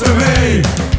belongs